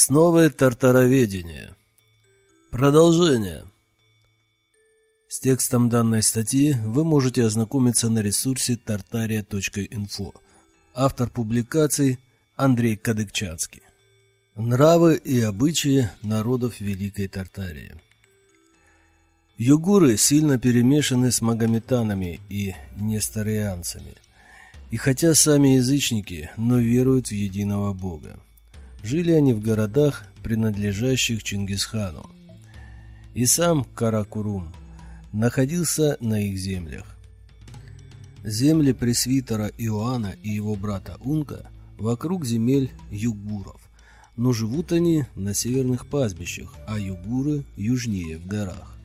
Основы тартароведения. Продолжение. С текстом данной статьи вы можете ознакомиться на ресурсе tartaria.info. Автор публикаций Андрей Кадыкчанский. Нравы и обычаи народов Великой Тартарии. Югуры сильно перемешаны с магометанами и несторианцами. И хотя сами язычники, но веруют в единого бога. Жили они в городах, принадлежащих Чингисхану. И сам Каракурум находился на их землях. Земли пресвитера Иоанна и его брата Унка вокруг земель югуров, но живут они на северных пастбищах, а югуры южнее в горах.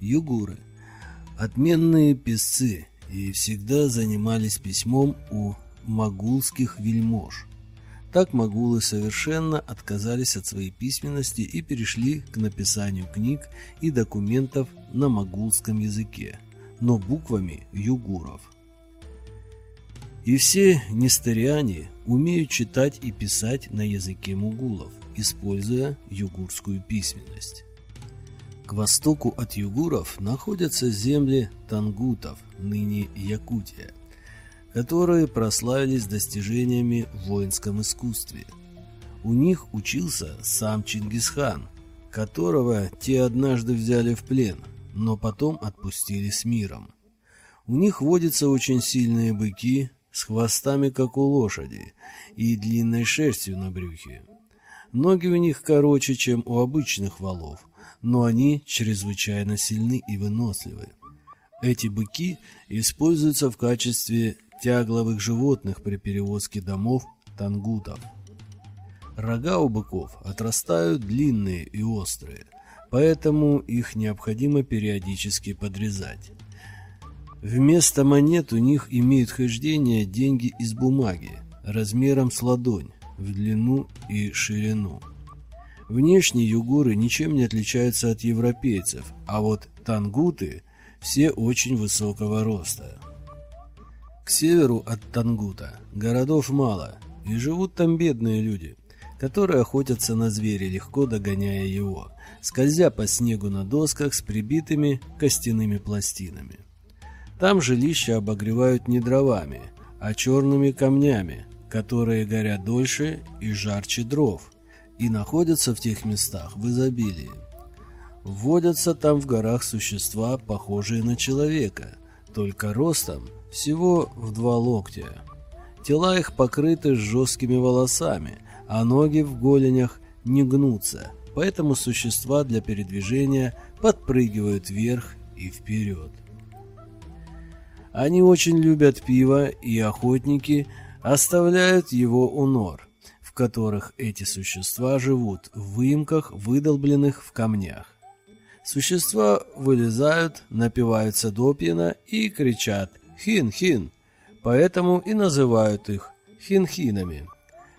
Югуры – отменные песцы и всегда занимались письмом у могулских вельмож. Так могулы совершенно отказались от своей письменности и перешли к написанию книг и документов на могулском языке, но буквами югуров. И все нестериане умеют читать и писать на языке мугулов, используя югурскую письменность. К востоку от югуров находятся земли тангутов, ныне Якутия которые прославились достижениями в воинском искусстве. У них учился сам Чингисхан, которого те однажды взяли в плен, но потом отпустили с миром. У них водятся очень сильные быки с хвостами, как у лошади, и длинной шерстью на брюхе. Ноги у них короче, чем у обычных валов, но они чрезвычайно сильны и выносливы. Эти быки используются в качестве тягловых животных при перевозке домов тангутов. Рога у быков отрастают длинные и острые, поэтому их необходимо периодически подрезать. Вместо монет у них имеют хождение деньги из бумаги, размером с ладонь, в длину и ширину. Внешне югуры ничем не отличаются от европейцев, а вот тангуты все очень высокого роста. К северу от Тангута городов мало, и живут там бедные люди, которые охотятся на зверя, легко догоняя его, скользя по снегу на досках с прибитыми костяными пластинами. Там жилища обогревают не дровами, а черными камнями, которые горят дольше и жарче дров, и находятся в тех местах в изобилии. Водятся там в горах существа, похожие на человека, только ростом – всего в два локтя. Тела их покрыты жесткими волосами, а ноги в голенях не гнутся, поэтому существа для передвижения подпрыгивают вверх и вперед. Они очень любят пиво, и охотники оставляют его у нор, в которых эти существа живут, в выемках, выдолбленных в камнях. Существа вылезают, напиваются допьяно и кричат Хин-хин, поэтому и называют их хинхинами.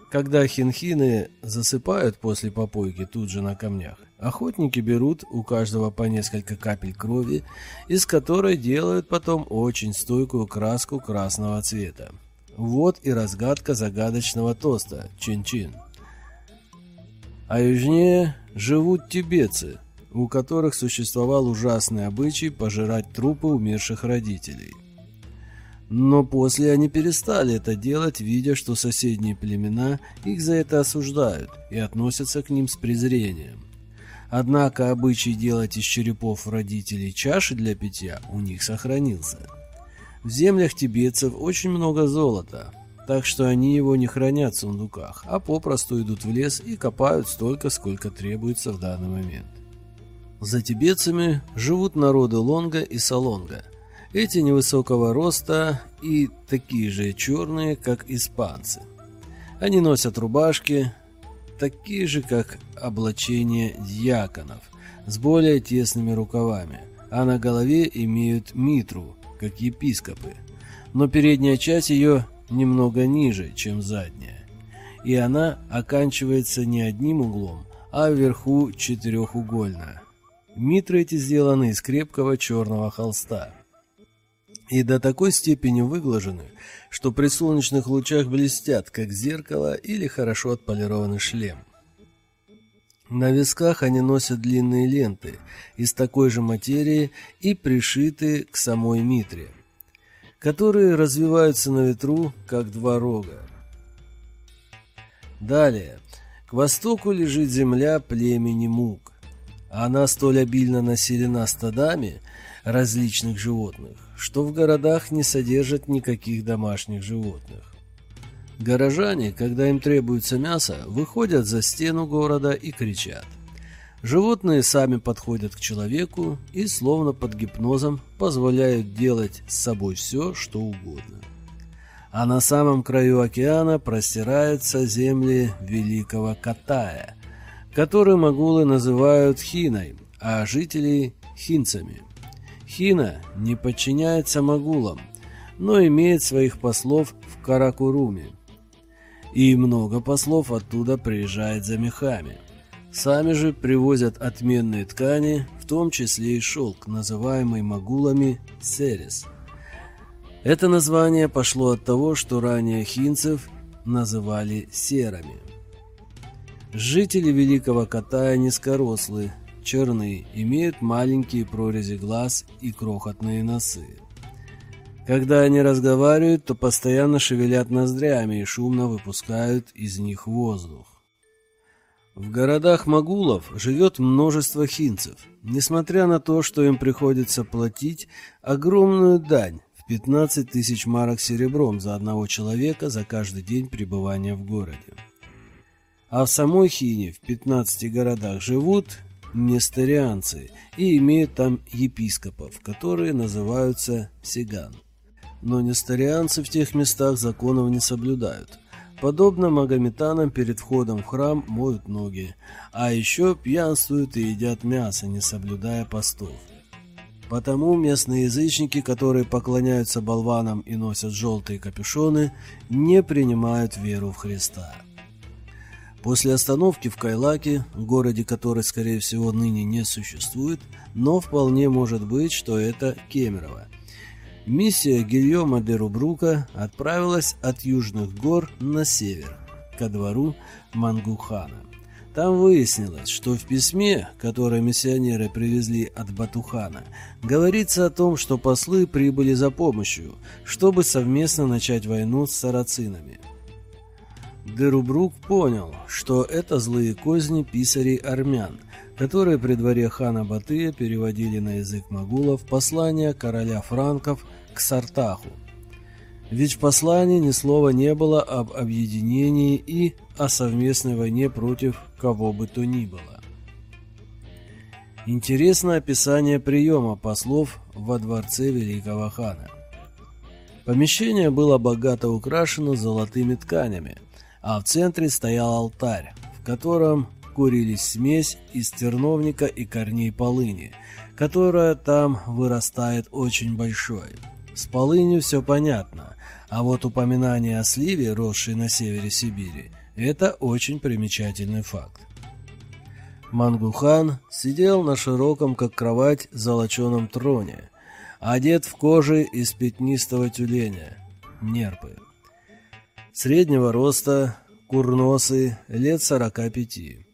Когда хинхины засыпают после попойки тут же на камнях, охотники берут у каждого по несколько капель крови, из которой делают потом очень стойкую краску красного цвета. Вот и разгадка загадочного тоста чин-чин. А южнее живут тибетцы, у которых существовал ужасный обычай пожирать трупы умерших родителей – но после они перестали это делать, видя, что соседние племена их за это осуждают и относятся к ним с презрением. Однако обычай делать из черепов родителей чаши для питья у них сохранился. В землях тибетцев очень много золота, так что они его не хранят в сундуках, а попросту идут в лес и копают столько, сколько требуется в данный момент. За тибетцами живут народы Лонга и Салонга – эти невысокого роста и такие же черные, как испанцы. Они носят рубашки, такие же, как облачение дьяконов, с более тесными рукавами, а на голове имеют митру, как епископы. Но передняя часть ее немного ниже, чем задняя, и она оканчивается не одним углом, а вверху четырехугольно. Митры эти сделаны из крепкого черного холста и до такой степени выглажены, что при солнечных лучах блестят, как зеркало или хорошо отполированный шлем. На висках они носят длинные ленты из такой же материи и пришиты к самой митре, которые развиваются на ветру, как два рога. Далее, к востоку лежит земля племени Мук. Она столь обильно населена стадами различных животных, что в городах не содержат никаких домашних животных. Горожане, когда им требуется мясо, выходят за стену города и кричат. Животные сами подходят к человеку и, словно под гипнозом, позволяют делать с собой все, что угодно. А на самом краю океана простираются земли Великого Катая, который могулы называют Хиной, а жителей – хинцами. Хина не подчиняется могулам, но имеет своих послов в Каракуруме – и много послов оттуда приезжает за мехами. Сами же привозят отменные ткани, в том числе и шелк, называемый могулами серис. Это название пошло от того, что ранее хинцев называли серами. Жители Великого Катая низкорослые, черные, имеют маленькие прорези глаз и крохотные носы. Когда они разговаривают, то постоянно шевелят ноздрями и шумно выпускают из них воздух. В городах Магулов живет множество хинцев, несмотря на то, что им приходится платить огромную дань в 15 тысяч марок серебром за одного человека за каждый день пребывания в городе. А в самой Хине в 15 городах живут несторианцы и имеют там епископов, которые называются сиган но несторианцы в тех местах законов не соблюдают. Подобно магометанам перед входом в храм моют ноги, а еще пьянствуют и едят мясо, не соблюдая постов. Потому местные язычники, которые поклоняются болванам и носят желтые капюшоны, не принимают веру в Христа. После остановки в Кайлаке, городе, который, скорее всего, ныне не существует, но вполне может быть, что это Кемерово – Миссия Гильома де Рубрука отправилась от Южных гор на север, ко двору Мангухана. Там выяснилось, что в письме, которое миссионеры привезли от Батухана, говорится о том, что послы прибыли за помощью, чтобы совместно начать войну с сарацинами. Дерубрук понял, что это злые козни писарей армян, которые при дворе хана Батыя переводили на язык магулов послания короля франков – к Сартаху. Ведь в послании ни слова не было об объединении и о совместной войне против кого бы то ни было. Интересно описание приема послов во дворце великого хана. Помещение было богато украшено золотыми тканями, а в центре стоял алтарь, в котором курились смесь из терновника и корней полыни, которая там вырастает очень большой. С полынью все понятно, а вот упоминание о сливе, росшей на севере Сибири, это очень примечательный факт. Мангухан сидел на широком, как кровать, золоченом троне, одет в коже из пятнистого тюленя, нерпы. Среднего роста, курносый, лет сорока пяти.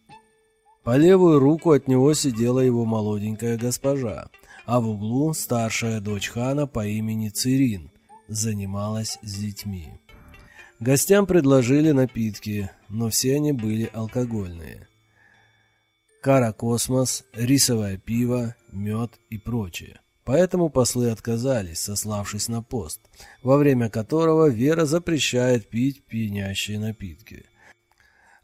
По левую руку от него сидела его молоденькая госпожа – а в углу старшая дочь хана по имени Цирин занималась с детьми. Гостям предложили напитки, но все они были алкогольные. Кара-космос, рисовое пиво, мед и прочее. Поэтому послы отказались, сославшись на пост, во время которого вера запрещает пить пьянящие напитки –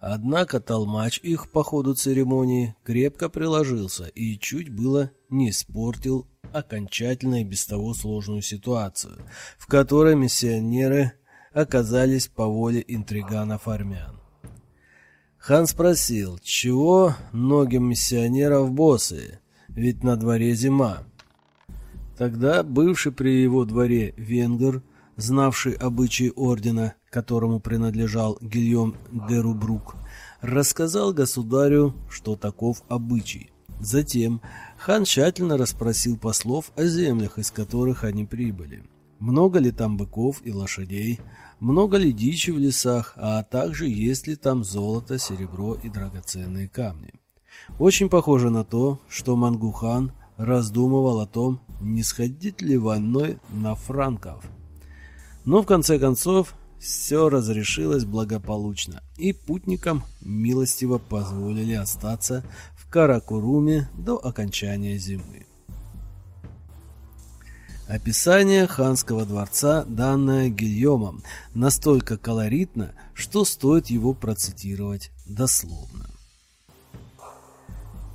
Однако толмач их по ходу церемонии крепко приложился и чуть было не испортил окончательно и без того сложную ситуацию, в которой миссионеры оказались по воле интриганов армян. Хан спросил, чего многим миссионеров боссы, ведь на дворе зима. Тогда бывший при его дворе венгер, знавший обычаи ордена, которому принадлежал Гильем де Рубрук, рассказал государю, что таков обычай. Затем хан тщательно расспросил послов о землях, из которых они прибыли. Много ли там быков и лошадей, много ли дичи в лесах, а также есть ли там золото, серебро и драгоценные камни. Очень похоже на то, что Мангухан раздумывал о том, не сходить ли войной на франков. Но в конце концов все разрешилось благополучно, и путникам милостиво позволили остаться в Каракуруме до окончания зимы. Описание ханского дворца, данное Гильомом, настолько колоритно, что стоит его процитировать дословно.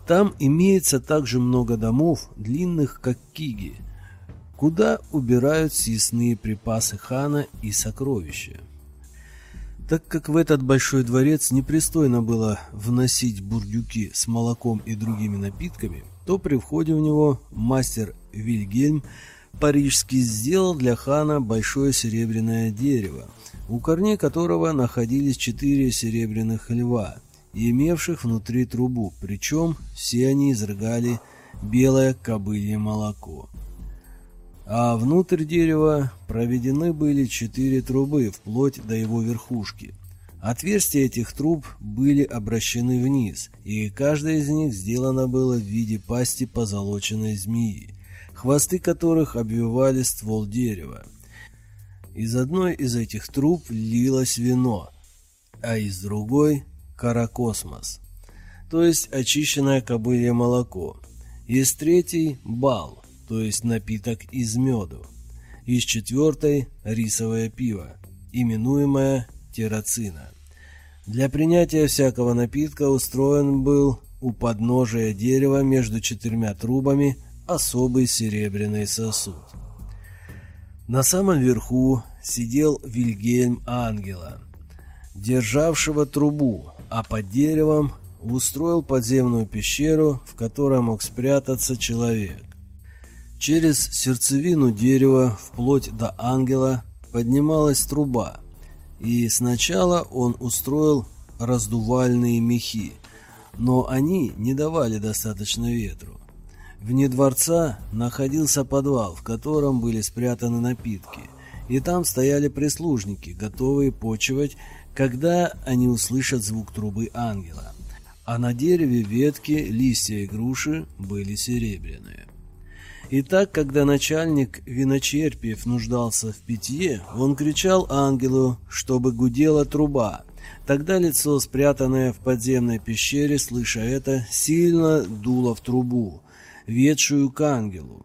Там имеется также много домов, длинных как киги, куда убирают съестные припасы хана и сокровища. Так как в этот большой дворец непристойно было вносить бурдюки с молоком и другими напитками, то при входе в него мастер Вильгельм Парижский сделал для хана большое серебряное дерево, у корней которого находились четыре серебряных льва, имевших внутри трубу, причем все они изрыгали белое кобылье молоко. А внутрь дерева проведены были четыре трубы, вплоть до его верхушки. Отверстия этих труб были обращены вниз, и каждая из них сделана была в виде пасти позолоченной змеи хвосты которых обвивали ствол дерева. Из одной из этих труб лилось вино, а из другой – каракосмос, то есть очищенное кобылье молоко. Из третьей – бал, то есть напиток из меду. Из четвертой – рисовое пиво, именуемое террацина. Для принятия всякого напитка устроен был у подножия дерева между четырьмя трубами особый серебряный сосуд. На самом верху сидел Вильгельм Ангела, державшего трубу, а под деревом устроил подземную пещеру, в которой мог спрятаться человек. Через сердцевину дерева, вплоть до ангела, поднималась труба, и сначала он устроил раздувальные мехи, но они не давали достаточно ветру. Вне дворца находился подвал, в котором были спрятаны напитки, и там стояли прислужники, готовые почивать, когда они услышат звук трубы ангела. А на дереве ветки, листья и груши были серебряные. И так, когда начальник виночерпиев нуждался в питье, он кричал ангелу, чтобы гудела труба. Тогда лицо, спрятанное в подземной пещере, слыша это, сильно дуло в трубу, ведшую к ангелу.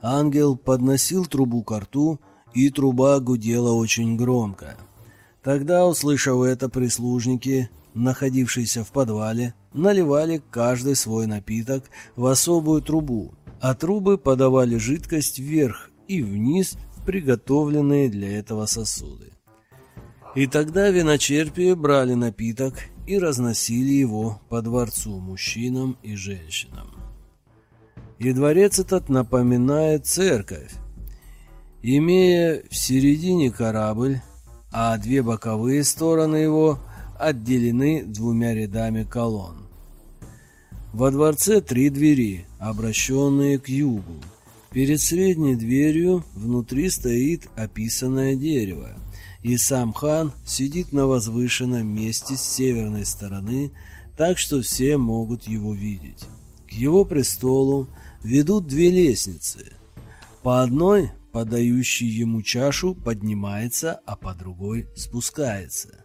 Ангел подносил трубу к рту, и труба гудела очень громко. Тогда, услышав это, прислужники, находившиеся в подвале, наливали каждый свой напиток в особую трубу, а трубы подавали жидкость вверх и вниз в приготовленные для этого сосуды. И тогда виночерпии брали напиток и разносили его по дворцу мужчинам и женщинам и дворец этот напоминает церковь, имея в середине корабль, а две боковые стороны его отделены двумя рядами колонн. Во дворце три двери, обращенные к югу. Перед средней дверью внутри стоит описанное дерево, и сам хан сидит на возвышенном месте с северной стороны, так что все могут его видеть. К его престолу ведут две лестницы. По одной подающий ему чашу поднимается, а по другой спускается.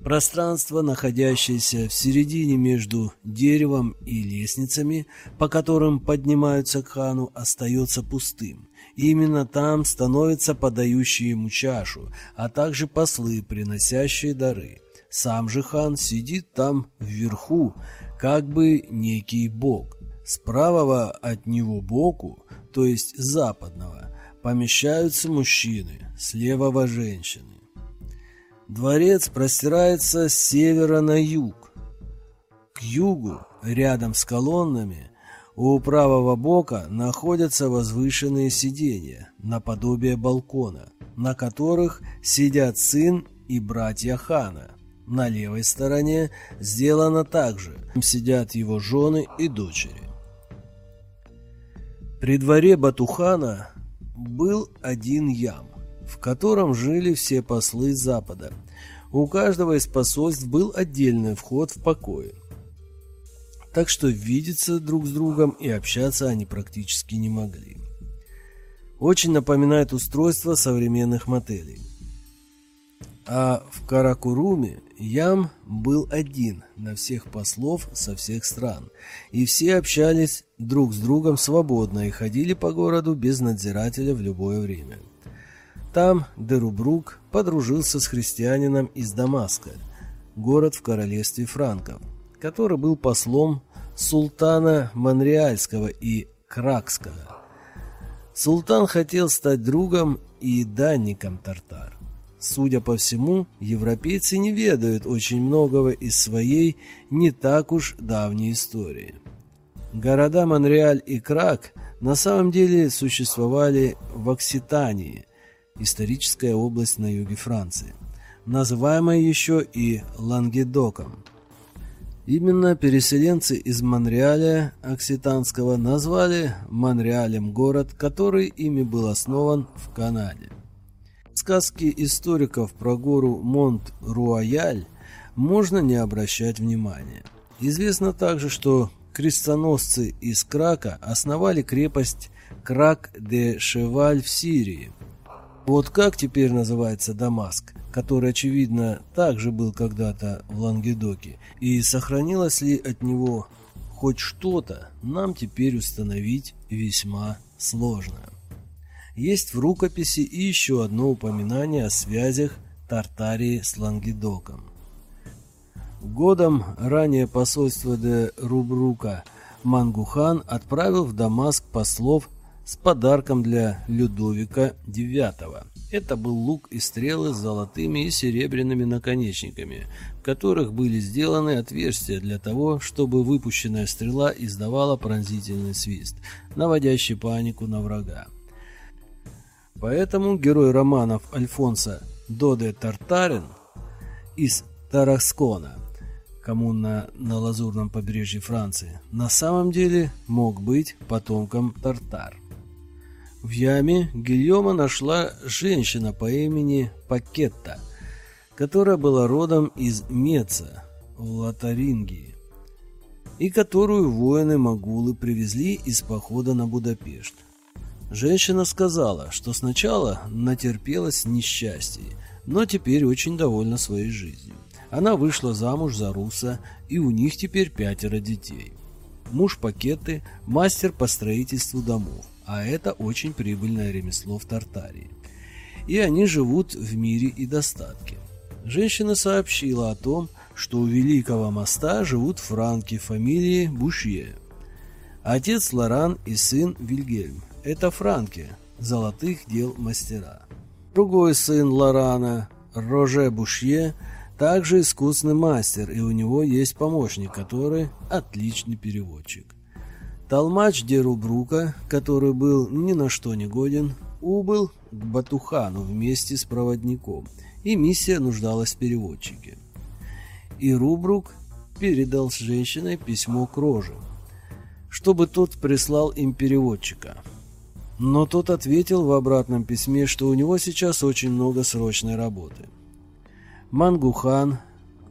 Пространство, находящееся в середине между деревом и лестницами, по которым поднимаются к хану, остается пустым. И именно там становятся подающие ему чашу, а также послы, приносящие дары. Сам же хан сидит там вверху, как бы некий бог. С правого от него боку, то есть западного, помещаются мужчины, с левого женщины. Дворец простирается с севера на юг. К югу, рядом с колоннами, у правого бока находятся возвышенные сиденья, наподобие балкона, на которых сидят сын и братья хана. На левой стороне сделано так же, сидят его жены и дочери. При дворе Батухана был один ям, в котором жили все послы Запада. У каждого из посольств был отдельный вход в покое. так что видеться друг с другом и общаться они практически не могли. Очень напоминает устройство современных мотелей. А в Каракуруме Ям был один на всех послов со всех стран, и все общались друг с другом свободно и ходили по городу без надзирателя в любое время. Там Дерубрук подружился с христианином из Дамаска, город в королевстве франков, который был послом султана Монреальского и Кракского. Султан хотел стать другом и данником тартар. Судя по всему, европейцы не ведают очень многого из своей не так уж давней истории. Города Монреаль и Крак на самом деле существовали в Окситании, историческая область на юге Франции, называемая еще и Лангедоком. Именно переселенцы из Монреаля Окситанского назвали Монреалем город, который ими был основан в Канаде сказки историков про гору Монт-Руаяль можно не обращать внимания. Известно также, что крестоносцы из Крака основали крепость Крак-де-Шеваль в Сирии. Вот как теперь называется Дамаск, который, очевидно, также был когда-то в Лангедоке, и сохранилось ли от него хоть что-то, нам теперь установить весьма сложно. Есть в рукописи и еще одно упоминание о связях Тартарии с Лангедоком. Годом ранее посольство де Рубрука Мангухан отправил в Дамаск послов с подарком для Людовика IX. Это был лук и стрелы с золотыми и серебряными наконечниками, в которых были сделаны отверстия для того, чтобы выпущенная стрела издавала пронзительный свист, наводящий панику на врага. Поэтому герой романов Альфонса Доде Тартарин из Тараскона, коммуна на лазурном побережье Франции, на самом деле мог быть потомком Тартар. В яме Гильома нашла женщина по имени Пакетта, которая была родом из Меца в Лотарингии, и которую воины-магулы привезли из похода на Будапешт. Женщина сказала, что сначала натерпелась несчастья, но теперь очень довольна своей жизнью. Она вышла замуж за Руса, и у них теперь пятеро детей. Муж Пакеты – мастер по строительству домов, а это очень прибыльное ремесло в Тартарии. И они живут в мире и достатке. Женщина сообщила о том, что у Великого моста живут франки фамилии Бушье. Отец Лоран и сын Вильгельм это Франки, золотых дел мастера. Другой сын Лорана, Роже Бушье, также искусный мастер, и у него есть помощник, который отличный переводчик. Толмач Дерубрука, который был ни на что не годен, убыл к Батухану вместе с проводником, и миссия нуждалась в переводчике. И Рубрук передал с женщиной письмо к Роже, чтобы тот прислал им переводчика – но тот ответил в обратном письме, что у него сейчас очень много срочной работы. Мангухан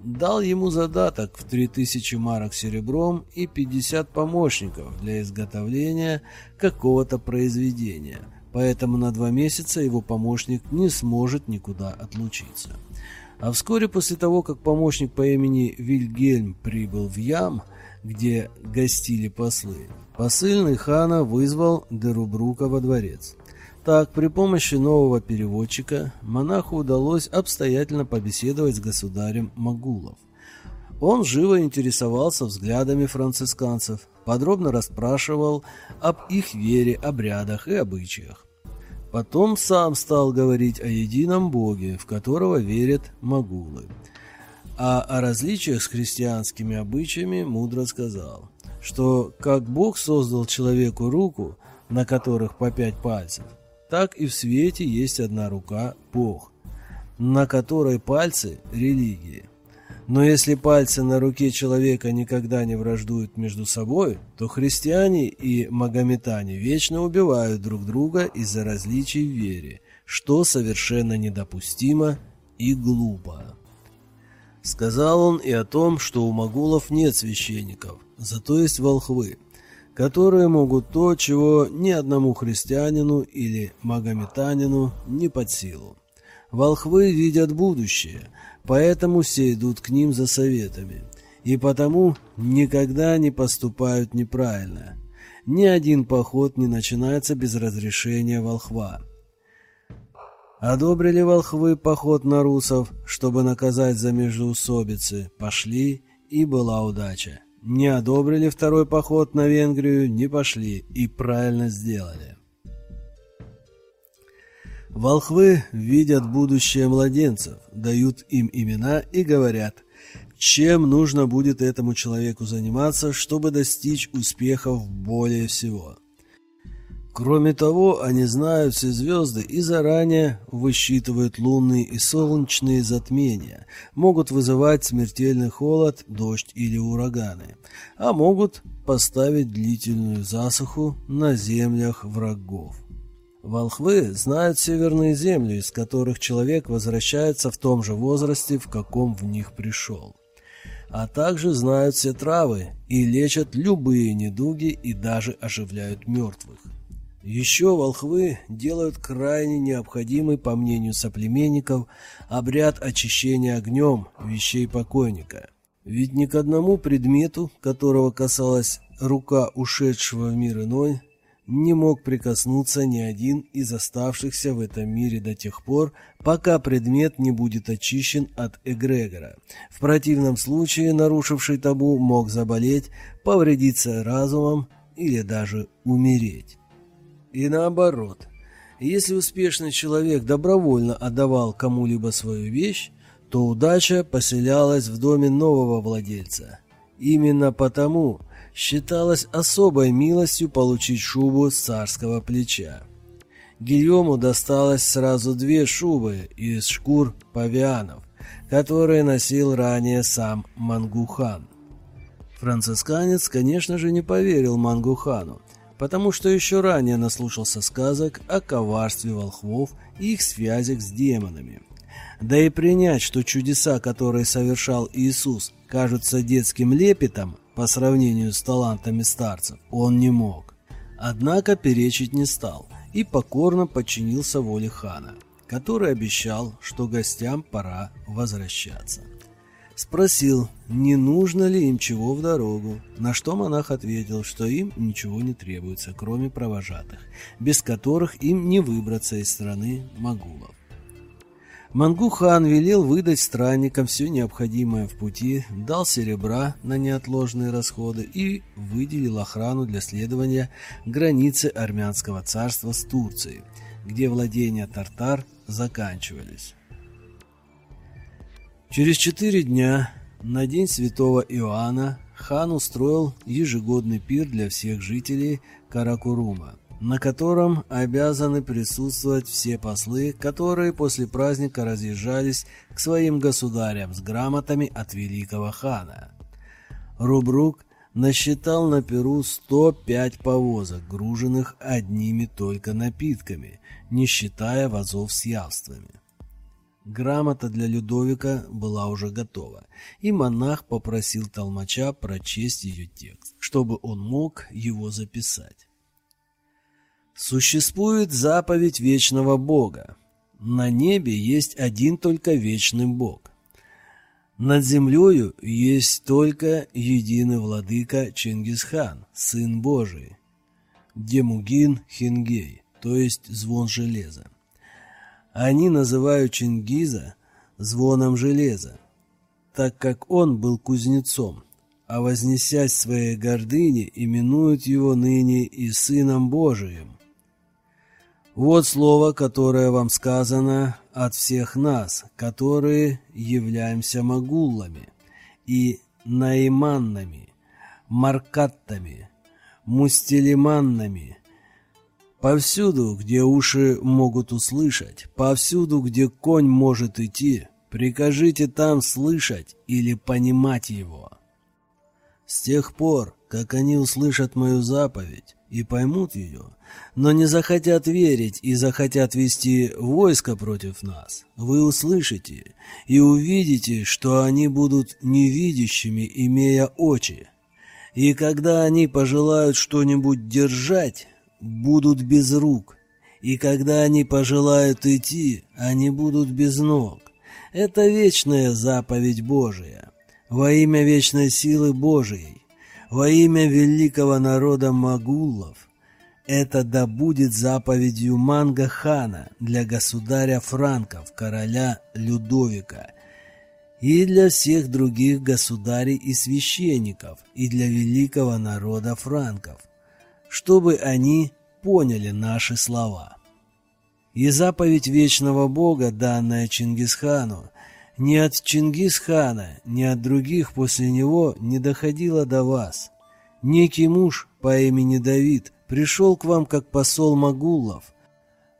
дал ему задаток в 3000 марок серебром и 50 помощников для изготовления какого-то произведения, поэтому на два месяца его помощник не сможет никуда отлучиться. А вскоре после того, как помощник по имени Вильгельм прибыл в Ям, где гостили послы, посыльный хана вызвал Дерубрука во дворец. Так, при помощи нового переводчика монаху удалось обстоятельно побеседовать с государем Магулов. Он живо интересовался взглядами францисканцев, подробно расспрашивал об их вере, обрядах и обычаях. Потом сам стал говорить о едином Боге, в которого верят магулы – а о различиях с христианскими обычаями мудро сказал, что как Бог создал человеку руку, на которых по пять пальцев, так и в свете есть одна рука – Бог, на которой пальцы – религии. Но если пальцы на руке человека никогда не враждуют между собой, то христиане и магометане вечно убивают друг друга из-за различий в вере, что совершенно недопустимо и глупо. Сказал он и о том, что у могулов нет священников, зато есть волхвы, которые могут то, чего ни одному христианину или магометанину не под силу. Волхвы видят будущее, поэтому все идут к ним за советами, и потому никогда не поступают неправильно. Ни один поход не начинается без разрешения волхва. Одобрили волхвы поход на русов, чтобы наказать за междоусобицы. Пошли, и была удача. Не одобрили второй поход на Венгрию, не пошли, и правильно сделали. Волхвы видят будущее младенцев, дают им имена и говорят, чем нужно будет этому человеку заниматься, чтобы достичь успехов более всего. Кроме того, они знают все звезды и заранее высчитывают лунные и солнечные затмения, могут вызывать смертельный холод, дождь или ураганы, а могут поставить длительную засуху на землях врагов. Волхвы знают северные земли, из которых человек возвращается в том же возрасте, в каком в них пришел. А также знают все травы и лечат любые недуги и даже оживляют мертвых. Еще волхвы делают крайне необходимый, по мнению соплеменников, обряд очищения огнем вещей покойника. Ведь ни к одному предмету, которого касалась рука ушедшего в мир иной, не мог прикоснуться ни один из оставшихся в этом мире до тех пор, пока предмет не будет очищен от эгрегора. В противном случае нарушивший табу мог заболеть, повредиться разумом или даже умереть. И наоборот, если успешный человек добровольно отдавал кому-либо свою вещь, то удача поселялась в доме нового владельца. Именно потому считалось особой милостью получить шубу с царского плеча. Гильому досталось сразу две шубы из шкур павианов, которые носил ранее сам Мангухан. Францисканец, конечно же, не поверил Мангухану, потому что еще ранее наслушался сказок о коварстве волхвов и их связях с демонами. Да и принять, что чудеса, которые совершал Иисус, кажутся детским лепетом по сравнению с талантами старцев, он не мог. Однако перечить не стал и покорно подчинился воле хана, который обещал, что гостям пора возвращаться. Спросил, не нужно ли им чего в дорогу, на что монах ответил, что им ничего не требуется, кроме провожатых, без которых им не выбраться из страны Магулов. Мангухан велел выдать странникам все необходимое в пути, дал серебра на неотложные расходы и выделил охрану для следования границы армянского царства с Турцией, где владения тартар заканчивались. Через четыре дня, на день святого Иоанна, хан устроил ежегодный пир для всех жителей Каракурума, на котором обязаны присутствовать все послы, которые после праздника разъезжались к своим государям с грамотами от великого хана. Рубрук насчитал на Перу 105 повозок, груженных одними только напитками, не считая вазов с явствами. Грамота для Людовика была уже готова, и монах попросил толмача прочесть ее текст, чтобы он мог его записать. Существует заповедь вечного Бога. На небе есть один только вечный Бог. Над землею есть только единый владыка Чингисхан, сын Божий, Демугин Хингей, то есть звон железа. Они называют Чингиза звоном железа, так как он был кузнецом, а вознесясь своей гордыне, именуют его ныне и Сыном Божиим. Вот слово, которое вам сказано от всех нас, которые являемся магуллами и наиманнами, маркаттами, мустелиманнами, Повсюду, где уши могут услышать, повсюду, где конь может идти, прикажите там слышать или понимать его. С тех пор, как они услышат мою заповедь и поймут ее, но не захотят верить и захотят вести войско против нас, вы услышите и увидите, что они будут невидящими, имея очи. И когда они пожелают что-нибудь держать, будут без рук, и когда они пожелают идти, они будут без ног. Это вечная заповедь Божия, во имя вечной силы Божией, во имя великого народа Магуллов, это да будет заповедью Манга хана для государя Франков, короля Людовика, и для всех других государей и священников, и для великого народа Франков, чтобы они поняли наши слова. И заповедь вечного Бога, данная Чингисхану, ни от Чингисхана, ни от других после него не доходила до вас. Некий муж по имени Давид пришел к вам как посол Магулов,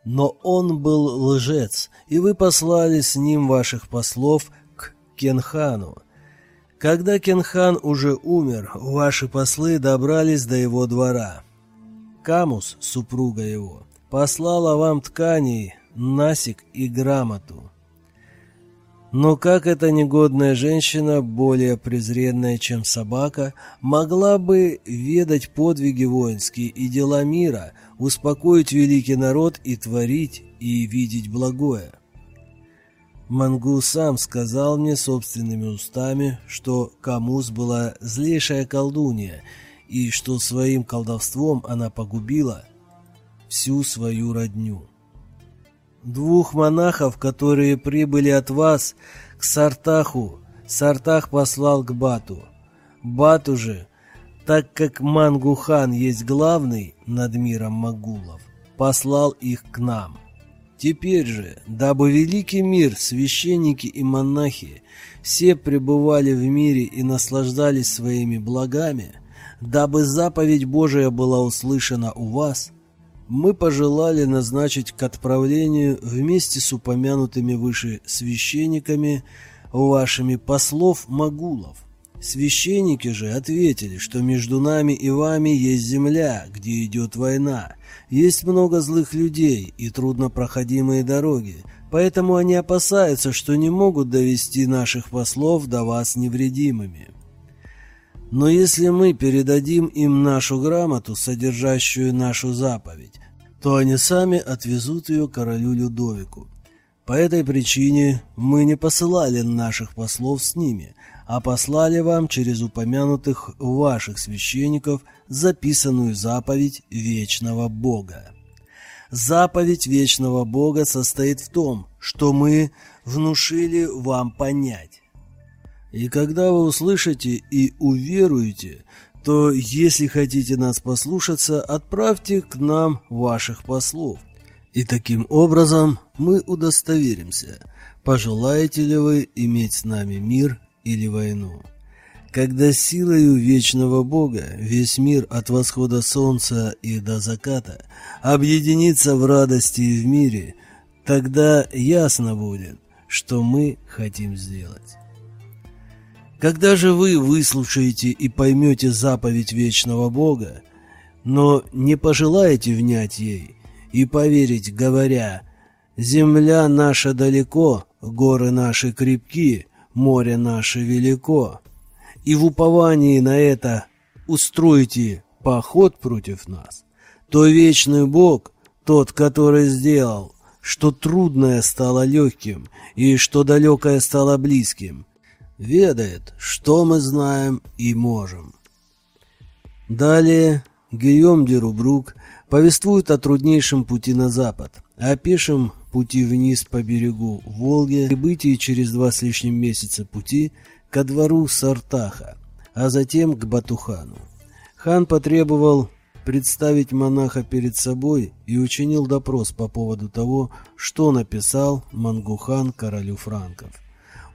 но он был лжец, и вы послали с ним ваших послов к Кенхану. Когда Кенхан уже умер, ваши послы добрались до его двора. Камус, супруга его, послала вам тканей, насик и грамоту. Но как эта негодная женщина, более презренная, чем собака, могла бы ведать подвиги воинские и дела мира, успокоить великий народ и творить, и видеть благое? Мангу сам сказал мне собственными устами, что Камус была злейшая колдунья, и что своим колдовством она погубила всю свою родню двух монахов, которые прибыли от вас к Сартаху, Сартах послал к Бату. Бату же, так как Мангухан есть главный над миром Магулов, послал их к нам. Теперь же, дабы великий мир, священники и монахи, все пребывали в мире и наслаждались своими благами, дабы заповедь Божия была услышана у вас – мы пожелали назначить к отправлению вместе с упомянутыми выше священниками вашими послов Магулов. Священники же ответили, что между нами и вами есть земля, где идет война, есть много злых людей и труднопроходимые дороги, поэтому они опасаются, что не могут довести наших послов до вас невредимыми. Но если мы передадим им нашу грамоту, содержащую нашу заповедь, то они сами отвезут ее королю Людовику. По этой причине мы не посылали наших послов с ними, а послали вам через упомянутых ваших священников записанную заповедь Вечного Бога. Заповедь Вечного Бога состоит в том, что мы внушили вам понять. И когда вы услышите и уверуете, то если хотите нас послушаться, отправьте к нам ваших послов. И таким образом мы удостоверимся, пожелаете ли вы иметь с нами мир или войну. Когда силою вечного Бога весь мир от восхода солнца и до заката объединится в радости и в мире, тогда ясно будет, что мы хотим сделать. Когда же вы выслушаете и поймете заповедь вечного Бога, но не пожелаете внять ей и поверить, говоря, «Земля наша далеко, горы наши крепки, море наше велико», и в уповании на это устроите поход против нас, то вечный Бог, тот, который сделал, что трудное стало легким и что далекое стало близким, ведает, что мы знаем и можем. Далее Гийом де Рубрук повествует о труднейшем пути на запад, о пешем пути вниз по берегу Волги, прибытии через два с лишним месяца пути ко двору Сартаха, а затем к Батухану. Хан потребовал представить монаха перед собой и учинил допрос по поводу того, что написал Мангухан королю франков.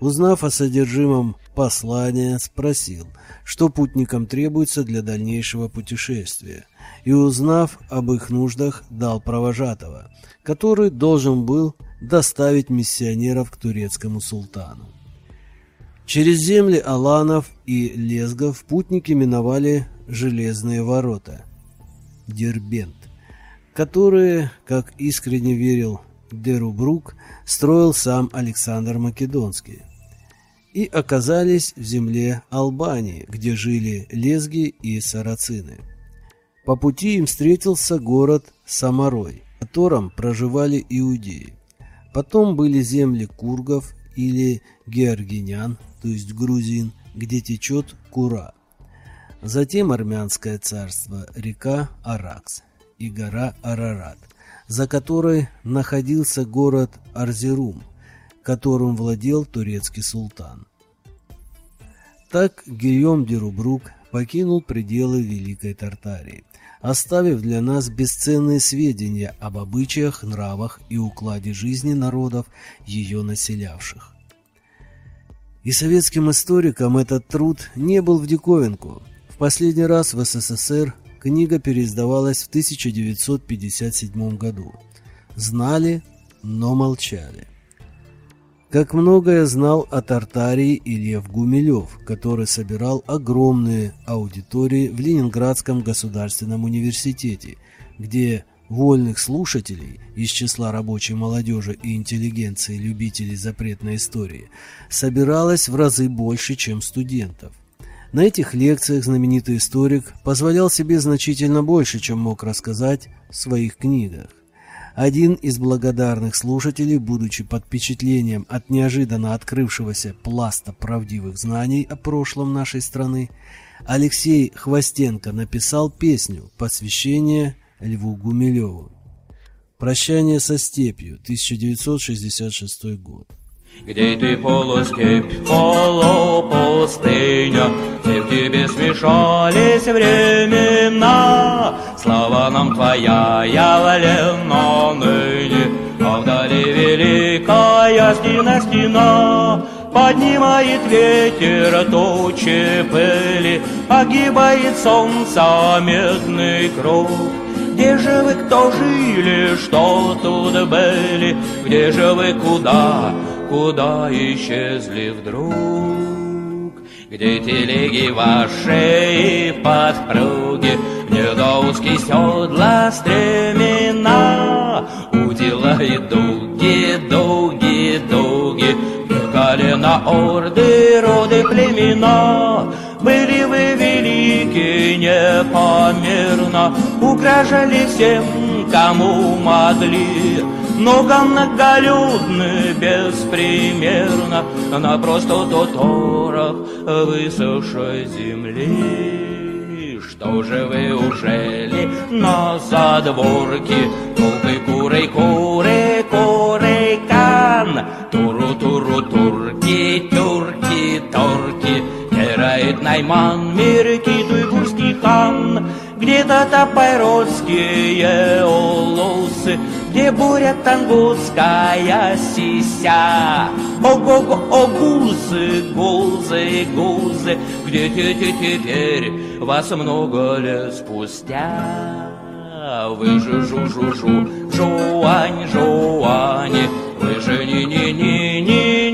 Узнав о содержимом послания, спросил, что путникам требуется для дальнейшего путешествия, и, узнав об их нуждах, дал провожатого, который должен был доставить миссионеров к турецкому султану. Через земли Аланов и Лезгов путники миновали железные ворота – Дербент, которые, как искренне верил Дерубрук, строил сам Александр Македонский, и оказались в земле Албании, где жили лезги и сарацины. По пути им встретился город Самарой, в котором проживали иудеи. Потом были земли кургов или георгинян, то есть грузин, где течет Кура. Затем армянское царство, река Аракс и гора Арарат, за которой находился город Арзерум, которым владел турецкий султан. Так Гийом Дерубрук покинул пределы Великой Тартарии, оставив для нас бесценные сведения об обычаях, нравах и укладе жизни народов, ее населявших. И советским историкам этот труд не был в диковинку. В последний раз в СССР книга переиздавалась в 1957 году. Знали, но молчали. Как многое знал о Тартарии и Лев Гумилев, который собирал огромные аудитории в Ленинградском государственном университете, где вольных слушателей из числа рабочей молодежи и интеллигенции любителей запретной истории собиралось в разы больше, чем студентов. На этих лекциях знаменитый историк позволял себе значительно больше, чем мог рассказать в своих книгах. Один из благодарных слушателей, будучи под впечатлением от неожиданно открывшегося пласта правдивых знаний о прошлом нашей страны, Алексей Хвостенко написал песню «Посвящение Льву Гумилеву. Прощание со степью, 1966 год. Где ты полустепь, полупустыня, Все в тебе смешались времена. Слава нам твоя явлена ныне, А вдали великая стена, стена. Поднимает ветер тучи пыли, Огибает солнце медный круг. Где же вы, кто жили, что тут были? Где же вы, куда, куда исчезли вдруг? Где телеги ваши подпруги, Где до узкие седла стремена? Удила и дуги, дуги, дуги, Колено орды, роды племена, Были вы велики непомерно, Угрожали всем, кому могли, много многолюдны беспримерно На простоту торах высохшей земли. Что же вы ужели на задворке, Толпы курой, куры, куры, кан, Туру, туру, турки, тюрки, торки, Терает Найман, Мирки, Туйгурский хан, Где-то топородские улусы, где буря тангусская сися. Ого-го, о, гузы, гузы, гузы, где те те теперь вас много лет спустя. Вы же жу-жу-жу, жуань, жуань, вы же ни-ни-ни-ни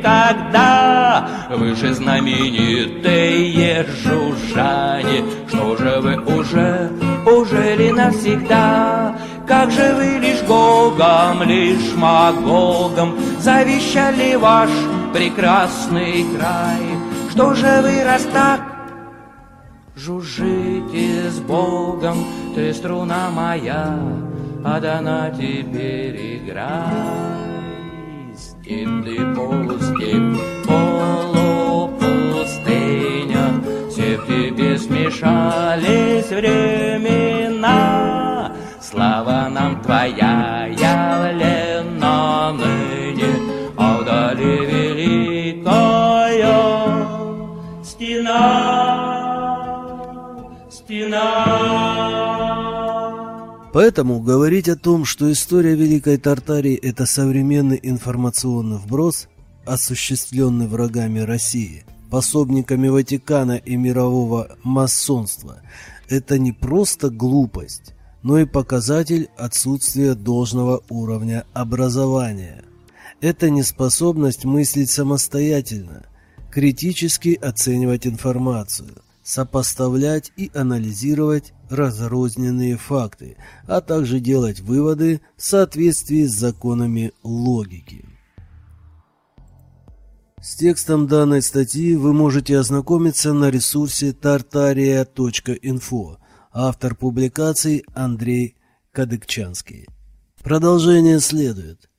никогда, вы же знаменитые жужжане, что же вы уже, уже ли навсегда? Как же вы лишь Гогом, лишь Магогом Завещали ваш прекрасный край Что же вы, раз так Жужжите с Богом, ты струна моя, А дана теперь играй. Степь ты полустепь, полупустыня, Все тебе смешались времена. Слава нам Твоя явлена ныне, вдали великая стена, стена. Поэтому говорить о том, что история Великой Тартарии – это современный информационный вброс, осуществленный врагами России, пособниками Ватикана и мирового масонства, это не просто глупость, но и показатель отсутствия должного уровня образования. Это неспособность мыслить самостоятельно, критически оценивать информацию, сопоставлять и анализировать разрозненные факты, а также делать выводы в соответствии с законами логики. С текстом данной статьи вы можете ознакомиться на ресурсе tartaria.info. Автор публикации Андрей Кадыкчанский. Продолжение следует.